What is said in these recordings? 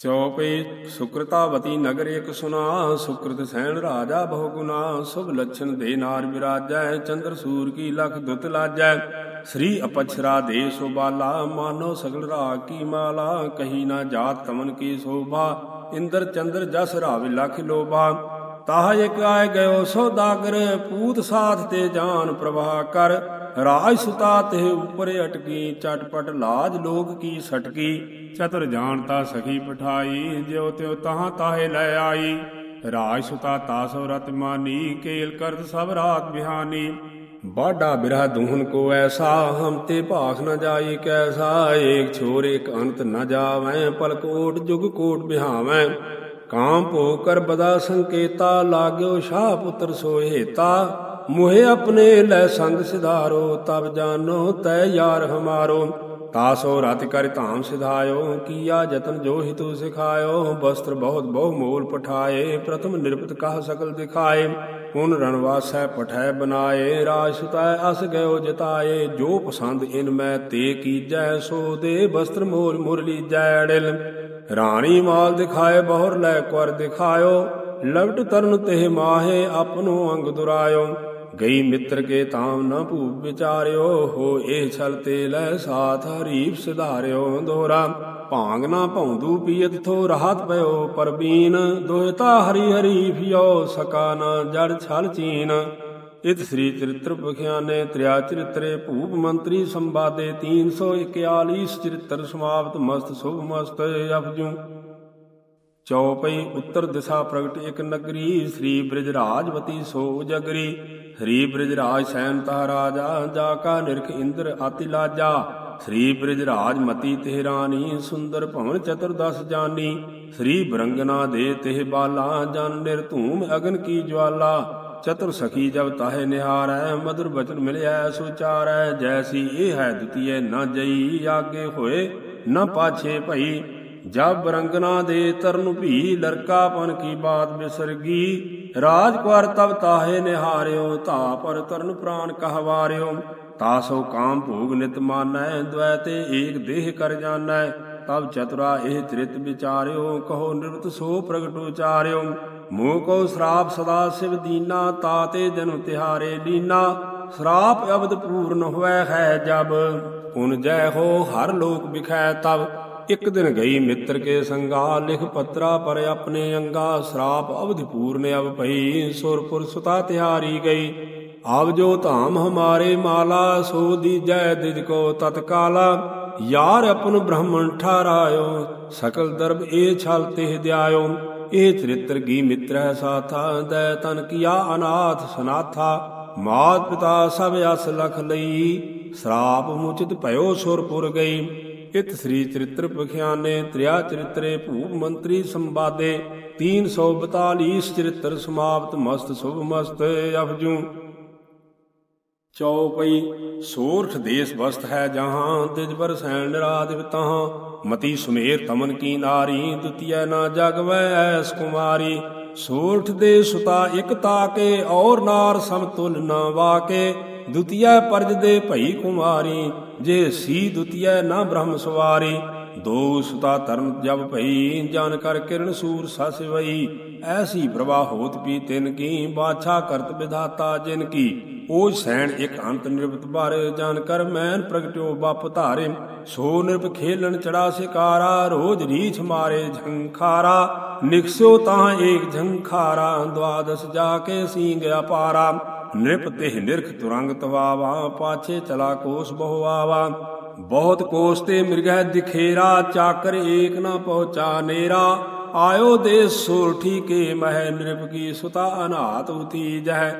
ਚੌਪਈ ਸੁਕਰਤਾਵਤੀ ਨਗਰ ਇਕ ਸੁਨਾ, ਸੁਕਰਤ ਸੈਣ ਰਾਜਾ ਬਹੁ ਗੁਨਾ, ਸੁਭ ਲਛਣ ਦੇ ਨਾਰ ਵਿਰਾਜੈ ਚੰਦਰ ਸੂਰ ਕੀ ਲਖ ਦੁਤ ਲਾਜੈ। ਸ੍ਰੀ ਅਪਛਰਾ ਦੇ ਸੁਬਾਲਾ, ਮਾਨੋ ਸਗਲ ਰਾਗ ਕੀ ਮਾਲਾ, ਕਹੀ ਨਾ ਜਾਤ ਤਮਨ ਕੀ ਸੋਭਾ, ਇੰਦਰ ਚੰਦਰ ਜਸ ਰਾਵ ਲਖ ਲੋਭਾ। ਤਾਹ ਇਕ ਆਏ ਗਇਓ ਸੋਦਾਗਰ ਪੂਤ ਸਾਥ ਤੇ ਜਾਨ ਪ੍ਰਵਾਹ ਕਰ। ਰਾਜ ਸੁਤਾ ਤੇ ਉਪਰ ਅਟਕੀ, ਚਟਪਟ ਲਾਜ ਲੋਕ ਕੀ ਸਟਕੀ। ਚਤੁਰ ਜਾਣਤਾ ਸਖੀ ਪਠਾਈ, ਜਿਉ ਤਿਉ ਤਹਾਂ ਤਾਹੇ ਲੈ ਆਈ। ਰਾਜ ਸੁਤਾ ਤਾਸੋ ਰਤ ਮਾਨੀ, ਕੇਲ ਕਰਤ ਸਭ ਰਾਤ ਬਿਹਾਨੀ। ਬਾਡਾ ਬਿਰਹ ਦੂਹਨ ਕੋ ਐਸਾ ਹਮ ਤੇ ਭਾਖ ਨ ਜਾਈ ਕੈਸਾ। ਏਕ ਛੋਰ ਏਕ ਅੰਤ ਨ ਜਾਵੈ, ਪਲ ਕੋਟ ਜੁਗ ਕੋਟ ਬਿਹਾਵੈ। ਕਾਮ ਭੋ ਕਰ ਬਦਾ ਸੰਕੇਤਾ, ਲਾਗਿਓ ਸ਼ਾਹ ਪੁੱਤਰ ਸੋਹੇਤਾ ਮੁਹੇ ਆਪਣੇ ਲੈ ਸੰਗ ਸਿਧਾਰੋ, ਤਬ ਜਾਨੋ ਤੈ ਯਾਰ ਹਮਾਰੋ। ਤਾਸੋ ਰਤ ਕਰ ਧਾਮ ਸਿਧਾਇਓ, ਕੀਆ ਜਤਨ ਜੋ ਹਿਤੂ ਸਿਖਾਇਓ ਬਸਤਰ ਬਹੁਤ ਬਹੁ ਮੋਲ ਪਠਾਏ, ਪ੍ਰਥਮ ਨਿਰਪਤ ਕਹ ਸਕਲ ਦਿਖਾਏ, ਪੁਨ ਰਣਵਾਸੈ ਪਠੈ ਬਨਾਏ, ਰਾਜ ਅਸ ਗਇਓ ਜਤਾਏ, ਜੋ ਪਸੰਦ ਇਨ ਮੈਂ ਤੇ ਕੀਜੈ, ਸੋ ਦੇ ਬਸਤਰ ਮੋਲ ਮੁਰਲੀ ਲੀਜੈ ਅੜਿਲ। ਰਾਣੀ ਮਾਲ ਦਿਖਾਏ, ਬਹੁਰ ਲੈ ਕਰ ਦਿਖਾਇਓ, ਲਵਟ ਤਰਨ ਤੇ ਮਾਹੇ ਆਪਨੋ ਅੰਗ ਦੁਰਾਇਓ। ਗਈ ਮਿੱਤਰ ਕੇ ਤਾਮ ਨਾ ਭੂਪ ਵਿਚਾਰਿਓ, ਹੋ ਇਹ ਛਲ ਤੇ ਲੈ ਸਾਥ ਹਰੀਫ ਸਿਧਾਰਿਓ ਦੋਰਾ ਭਾਂਗ ਨਾ ਭੌਂਦੂ ਪੀਤ ਥੋ ਰਾਹਤ ਪਇਓ ਪਰਬੀਨ ਦੋਇਤਾ ਹਰੀ ਹਰੀ ਸਕਾ ਨ ਜੜ ਛਲ ਚੀਨ। ਇਤ ਸ੍ਰੀ ਚਰਿਤ੍ਰ ਪਖਿਆਨੇ ਤ੍ਰਿਆ ਚਰਿਤਰੇ ਭੂਪ ਮੰਤਰੀ ਸੰਵਾਦੇ 341 ਚਰਿਤ੍ਰ ਸਮਾਪਤ ਮਸਤ ਸੁਭ ਮਸਤ ਅਪਜੂ ਚੌਪਈ ਉੱਤਰ ਦਿਸ਼ਾ ਪ੍ਰਗਟ ਇਕ ਨਗਰੀ, ਸ੍ਰੀ ਬ੍ਰਿਜ ਰਾਜਵਤੀ ਸੋ ਜਗਰੀ ਸ਼੍ਰੀ ਬ੍ਰਿਜ ਰਾਜ ਸੈਨ ਤਾ ਰਾਜਾ, ਜਾ ਕਾ ਨਿਰਖ ਇੰਦਰ ਆਤੀ ਲਾਜਾ। ਸ੍ਰੀ ਬ੍ਰਿਜ ਰਾਜ ਮਤੀ ਤਿਹ ਸੁੰਦਰ ਭਵਨ ਚਤੁਰਦਸ ਜਾਨੀ। ਸ੍ਰੀ ਬਰੰਗਨਾ ਦੇ ਤਿਹ ਬਾਲਾ, ਜਨ ਨਿਰਧੂਮ ਅਗਨ ਕੀ ਜਵਾਲਾ। ਚਤੁਰ ਸਖੀ ਜਬ ਤਾਹੇ ਨਿਹਾਰੈ ਮధుਰ ਬਚਨ ਮਿਲਿਆ ਸੁਚਾਰੈ। ਜੈਸੀ ਇਹ ਹੈ ਦੁਤੀਏ ਨਾ ਜਈ, ਆਗੇ ਹੋਏ ਨ ਪਾਛੇ ਭਈ। ਜਬ ਰੰਗਨਾ ਦੇ ਤਰਨ ਭੀ ਲੜਕਾ ਪਨ ਕੀ ਬਾਤ ਬਿਸਰਗੀ। ਰਾਜ ਕੁਾਰ ਤਬ ਤਾਹੇ ਨਿਹਾਰਿਓ, ਧਾ ਪਰ ਤਰਨ ਪ੍ਰਾਨ ਕਹਵਾਰਿਓ। ਤਾਸੋ ਕਾਮ ਭੋਗ ਨਿਤ ਮਾਨੈ ਦ્વੈ ਏਕ ਦੇਹ ਕਰ ਜਾਣੈ ਤਬ ਚਤੁਰਾ ਇਹ ਤ੍ਰਿਤ ਵਿਚਾਰਿਓ, ਕਹੋ ਨਿਰਵਤ ਸੋ ਪ੍ਰਗਟ ਉਚਾਰਿਓ। ਮੋਹ ਕੋ ਸ਼ਰਾਪ ਸਦਾ ਸਿਵ ਦੀਨਾ ਤਾਤੇ ਜਨਮ ਤਿਹਾਰੇ ਲੀਨਾ। ਸ਼ਰਾਪ ਅਬਦ ਪੂਰਨ ਹੋਇ ਹੈ ਜਬ, ਪੁਨ ਜੈ ਹੋ ਹਰ ਲੋਕ ਵਿਖੈ ਤਬ ਇਕ ਦਿਨ ਗਈ ਮਿੱਤਰ ਕੇ ਸੰਗਾ, ਲਿਖ ਪਤਰਾ ਪਰ ਆਪਣੇ ਅੰਗਾ, ਸ਼ਰਾਪ ਅਵਧਿ ਪੂਰਨ ਅਵ ਭਈ ਸੁਰਪੁਰ ਸੁਤਾ ਤਿਹਾਰੀ ਗਈ। ਆਵ ਜੋ ਧਾਮ ਹਮਾਰੇ ਮਾਲਾ, ਸੋ ਦੀਜੈ ਦਿਜ ਕੋ ਤਤਕਾਲਾ। ਯਾਰ ਆਪਨ ਬ੍ਰਾਹਮਣ ਠਾਰਾਇਓ ਸਕਲ ਦਰਬ ਇਹ ਛਲ ਤਿਹ ਦਿਆਇਓ। ਇਹ ਚਰਿਤ੍ਰ ਗੀ ਹੈ ਸਾਥਾ, ਦੈ ਤਨ ਕੀਆ ਅਨਾਥ ਸਨਾਥਾ। ਮਾਤ ਪਿਤਾ ਸਭ ਅਸ ਲਖ ਲਈ, ਸ਼ਰਾਪ ਮੁਚਿਤ ਭਇਓ ਸੁਰਪੁਰ ਗਈ। ਇਤ ਸ੍ਰੀ ਚਰਿਤ੍ਰ ਪਖਿਆਨੇ, ਤ੍ਰਿਆ ਚਰਿਤਰੇ, ਭੂਪ ਮੰਤਰੀ ਸੰਵਾਦੇ 342 ਚਰਿਤ੍ਰ ਸਮਾਪਤ, ਮਸਤ ਸੁਭ ਮਸਤ ਅਫਜੂ। ਚੌਪਈ ਸੋਰਠ ਦੇਸ ਬਸਤ ਹੈ ਜਹਾਂ, ਤਿਜ ਪਰ ਸੈਣ ਨਿਰਾਦਿਵ ਤਹਾਂ ਮਤੀ ਸੁਮੇਰ ਤਮਨ ਕੀ ਨਾਰੀ, ਦੁਤੀਐ ਨਾ ਜਗਵੈ ਐਸ ਕੁਮਾਰੀ। ਸੋਰਠ ਦੇ ਸੁਤਾ ਇਕ ਤਾਕੇ ਔਰ ਨਾਰ ਸਮਤੁਲ ਨਾ ਵਾਕੇ। ਦੁਤੀਐ ਪਰਜ ਦੇ ਭਈ ਕੁਮਾਰੀ, ਜੇ ਸੀ ਦੁਤੀਐ ਨਾ ਬ੍ਰਹਮ ਸਵਾਰੀ। ਦੋ ਸੁਤਾ ਤਰਨ ਜਬ ਭਈ, ਜਾਨ ਕਰ ਕਿਰਨ ਸੂਰ ਸਸ ਵਈ। ਐਸੀ ਪ੍ਰਵਾਹ ਹੋਤ ਪੀ ਤਿਨ ਕੀ ਬਾਛਾ ਕਰਤ ਵਿਧਾਤਾ ਜਿਨ ਕੀ। ਉਹ ਸੈਣ ਇਕ ਅੰਤ ਨਿਰਭਤ ਭਰ ਜਾਨ ਕਰ ਮੈਨ ਪ੍ਰਗਟਿਓ ਬਪ ਧਾਰੇ। ਸੋ ਨਿਰਭ ਖੇਲਣ ਚੜਾ ਸਿਕਾਰਾ, ਰੋਜ ਰੀਛ ਮਾਰੇ ਝੰਖਾਰਾ। ਨਿਕਸਿਓ ਤਾਂ ਏਕ ਝੰਖਾਰਾ ਦਵਾਦਸ ਜਾ ਕੇ ਸੀਂਗ ਅਪਾਰਾ ਨਿਰਪ ਤੇ ਨਿਰਖ ਤੁਰੰਗ ਤਵਾਵਾ, ਪਾਛੇ ਚਲਾ ਕੋਸ ਬਹੁ ਆਵਾ। ਬਹੁਤ ਕੋਸ ਤੇ ਮਿਰਗਹਿ ਦਿਖੇਰਾ, ਚਾਕਰ ਏਕ ਨਾ ਪਹੁੰਚਾ ਨੇਰਾ। ਆਇਓ ਦੇ ਸੋਰਠੀ ਕੇ ਮਹਿ ਨਿਰਪ ਕੀ ਸੁਤਾ ਅਨਾਤ ਉਤੀ ਜਹ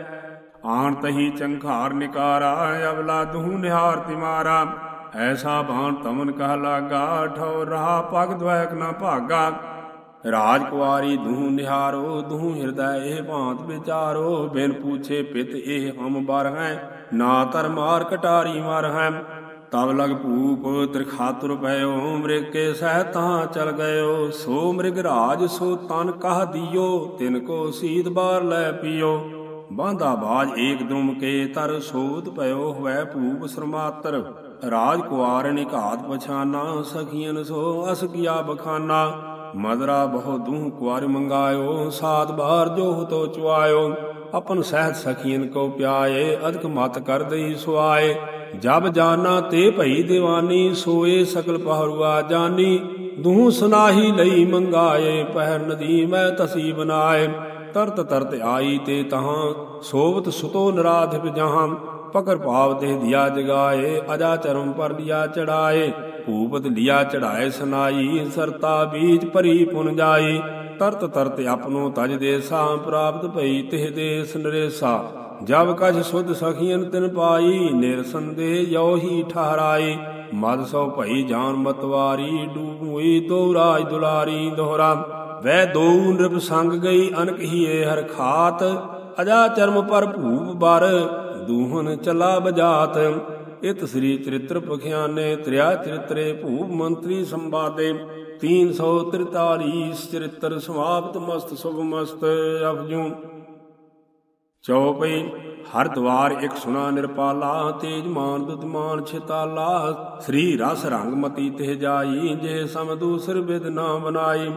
ਆਣ ਤਹੀ ਚੰਖਾਰ ਨਿਕਾਰਾ, ਅਵਲਾ ਦਹੂ ਨਿਹਾਰ ਤਿਮਾਰਾ। ਐਸਾ ਬਾਣ ਤਮਨ ਕਹ ਲਾਗਾ ਠੋ ਰਹਾ, ਪਗ ਦਵੈਕ ਨਾ ਭਾਗਾ। ਰਾਜ ਕੁਆਰੀ ਦੂਹ ਨਿਹਾਰੋ, ਦੂਹ ਹਿਰਦੈ ਇਹ ਭਾਂਤ ਵਿਚਾਰੋ, ਬਿਨ ਪੂਛੇ ਪਿਤ ਇਹ ਹਮ ਬਰ ਹੈ, ਨਾ ਤਰ ਮਾਰ ਕਟਾਰੀ ਮਾਰ ਹੈ। ਤਬ ਲਗ ਭੂਪ ਤ੍ਰਿਖਾਤੁਰ ਪਇਓ, ਮ੍ਰਿਗ ਕੇ ਸਹਿ ਤਾਂ ਚਲ ਗਇਓ। ਸੋ ਮ੍ਰਿਗ ਰਾਜ ਸੋ ਤਨ ਕਹ ਦਿਓ, ਤਿਨ ਕੋ ਸੀਤ ਬਾਰ ਲੈ ਪੀਓ। ਬਾਂਦਾ ਬਾਜ ਏਕ ਦੁਮ ਕੇ ਤਰ ਸੋਤ ਪਇਓ ਹੋਇ ਭੂਪ ਸਰਮਾਤਰ। ਰਾਜ ਕੁਆਰ ਨਿਕਾਤ ਪਛਾਨਾ ਸਖੀਨ ਸੋ ਅਸ ਕੀਆ ਬਖਾਨਾ। ਮਦਰਾ ਬਹੁ ਦੂਹ ਕੁਾਰ ਮੰਗਾਇਓ ਸਾਤ ਬਾਰ ਜੋ ਤੋ ਚੁਆਇਓ। ਆਪਨ ਸਹਿਤ ਸਖੀਨ ਕੋ ਪਿਆਏ, ਅਦਕ ਮਤ ਕਰ ਦਈ ਸੁਆਏ। ਜਬ ਜਾਨਾ ਤੇ ਭਈ ਦੀਵਾਨੀ, ਸੋਏ ਸਕਲ ਪਹਰੁਆ ਜਾਨੀ। ਦੂਹ ਸੁਨਾਹੀ ਲਈ ਮੰਗਾਏ, ਪਹਿਰ ਨਦੀ ਮੈਂ ਤਸੀ ਬਨਾਏ। ਤਰਤ ਤਰਤ ਆਈ ਤੇ ਤਹਾਂ, ਸੋਵਤ ਸੁਤੋ ਨਰਾਧਿਪ ਜਹਾਂ ਪਕਰ ਭਾਵ ਤੇ ਦਿਆ ਜਗਾਏ, ਅਜਾ ਚਰਮ ਪਰ ਲਿਆ ਚੜਾਏ। ਭੂਪਤ ਲਿਆ ਚੜਾਏ ਸੁਨਾਈ, ਸਰਤਾ ਬੀਜ ਭਰੀ ਪੁਨ ਜਾਈ। ਤਰਤ ਤਰਤ ਆਪਨੋ ਤਜ ਦੇਸਾ ਪ੍ਰਾਪਤ ਭਈ, ਤਿਹ ਦੇਸ ਨਰੇਸਾ। ਜਬ ਕਛ ਸੁਧ ਸਖੀਨ ਤਿਨ ਪਾਈ ਨਿਰਸੰਦੇ ਯੋ ਹੀ ਠਹਰਾਈ। ਮਦ ਸੋ ਭਈ ਜਾਨ ਮਤਵਾਰੀ ਡੂਬੋਈ ਦੋ ਰਾਜ ਦੁਲਾਰੀ ਦੋਹਰਾ। ਵੈ ਦੋ ਨਿਰਭ ਸੰਗ ਗਈ, ਅਨਕ ਹੀਏ ਹਰ ਖਾਤ। ਅਜਾ ਚਰਮ ਪਰ ਭੂਪ ਬਰ, ਦੂਹਨ ਚਲਾ ਬਜਾਤ। ਇਤ ਸ੍ਰੀ ਚਰਿਤ੍ਰ ਪਖਿਆਨੇ ਤ੍ਰਿਆ ਚਰਿਤਰੇ ਭੂਪ ਮੰਤਰੀ ਸੰਵਾਦੇ। 343 ਚਰਿਤ੍ਰ ਸਮਾਪਤ ਮਸਤ, ਸੁਭ ਮਸਤ ਅਪਜੂ ਚੌਪਈ ਹਰ ਦਵਾਰ ਇੱਕ ਸੁਣਾ ਨਿਰਪਾਲਾ, ਤੇਜ ਮਾਨ ਦੁਤਮਾਨ ਛਿਤਾਲਾ। ਸ੍ਰੀ ਰਸ ਰੰਗ ਮਤੀ ਤੇ ਜਾਈ, ਜੇ ਸਮ ਦੂਸਰ ਬਿਦ ਨਾ ਬਨਾਈ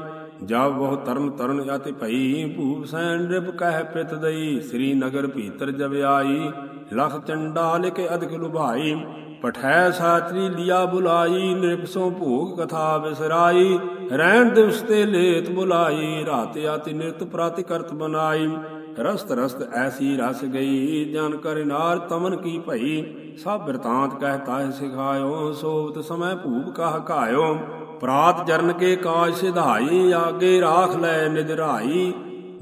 ਜਬ ਬਹੁ ਤਰਨ ਤਰਨ ਅਤਿ ਭਈ, ਭੂਪ ਸੈਨ ਰਿਪ ਕਹਿ ਪਿਤ ਦਈ। ਸ੍ਰੀ ਨਗਰ ਭੀਤਰ ਜਬ ਆਈ। ਲਖ ਚੰਡਾਲ ਕੇ ਅਧਿਕ ਲੁਭਾਈ, ਪਠੈ ਸਾਤਰੀ ਲਿਆ ਬੁਲਾਈ ਨਿਰਪਸੋਂ ਭੋਗ ਕਥਾ ਵਿਸਰਾਈ ਰਹਿਣ ਦਿਵਸ ਤੇ ਲੇਤ ਬੁਲਾਈ, ਰਾਤ ਆਤੀ ਨਿਰਤ ਪ੍ਰਾਤਿ ਕਰਤ ਬਨਾਈ ਰਸਤ ਰਸਤ ਐਸੀ ਰਸ ਗਈ, ਜਨ ਕਰ ਤਮਨ ਕੀ ਭਈ, ਸਭ ਬਿਰਤਾਂਤ ਕਹਿਤਾ ਸਿਖਾਇਓ, ਸੋਵਤ ਸਮੈ ਭੂਪ ਕਹ ਕਾਇਓ ਪ੍ਰਾਤ ਜਰਨ ਕੇ ਕਾਜ ਸਿਧਾਈ, ਆਗੇ ਰਾਖ ਲੈ ਨਿਦਰਾਈ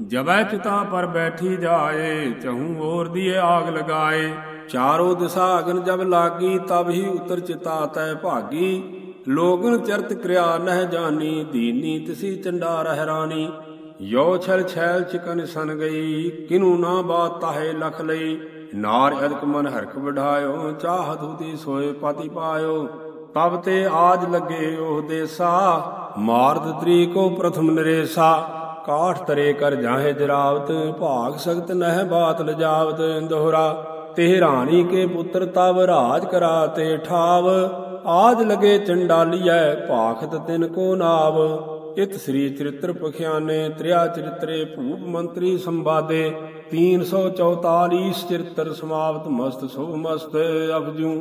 ਜਬੈ ਚਿਤਾ ਪਰ ਬੈਠੀ ਜਾਏ, ਚਹੂ ਔਰ ਦੀਏ ਆਗ ਲਗਾਏ। ਚਾਰੋ ਦਿਸ਼ਾ ਅਗਨ ਜਬ ਲਾਗੀ, ਤਬ ਹੀ ਉਤਰ ਚਿਤਾ ਤੈ ਭਾਗੀ। ਲੋਗਨ ਚਰਤ ਕਿਰਿਆ ਨਹਿ ਜਾਣੀ ਦੀਨੀ ਤਿਸੀ ਚੰਡਾ ਰਹਿਰਾਣੀ ਯੋ ਛਲ ਛੈਲ ਚਿਕਨ ਸਨ ਗਈ, ਕਿਨੂ ਨਾ ਬਾਤ ਤਾਹੇ ਲਖ ਲਈ। ਨਾਰ ਅਦਕ ਮਨ ਹਰਖ ਵਢਾਇਓ, ਚਾਹ ਦੂਤੀ ਸੋਏ ਪਤੀ ਪਾਇਓ। ਤਬ ਤੇ ਆਜ ਲੱਗੇ ਉਹ ਦੇਸਾ, ਮਾਰਦ ਤਰੀ ਕੋ ਪ੍ਰਥਮ ਨਰੇਸਾ। ਕਾਠ ਤਰੇ ਕਰ ਜਾਹੇ ਜਰਾਵਤ, ਭਾਗ ਸਖਤ ਨਹਿ ਬਾਤ ਲਜਾਵਤ, ਦੋਹਰਾ ਤੇ ਰਾਣੀ ਕੇ ਪੁੱਤਰ ਤਬ ਰਾਜ ਕਰਾ ਤੇ ਠਾਵ, ਆਜ ਲਗੇ ਚੰਡਾਲੀਐ, ਭਾਖਤ ਤਿਨ ਕੋ ਨਾਵ। ਇਤ ਸ੍ਰੀ ਚਰਿਤ੍ਰ ਪਖਿਆਨੇ, ਤ੍ਰਿਆ ਚਰਿਤਰੇ, ਭੂਪ ਮੰਤਰੀ ਸੰਵਾਦੇ 344 ਚਰਿਤ੍ਰ ਸਮਾਪਤ ਮਸਤ ਸੁਭ ਮਸਤ ਅਬਜੂ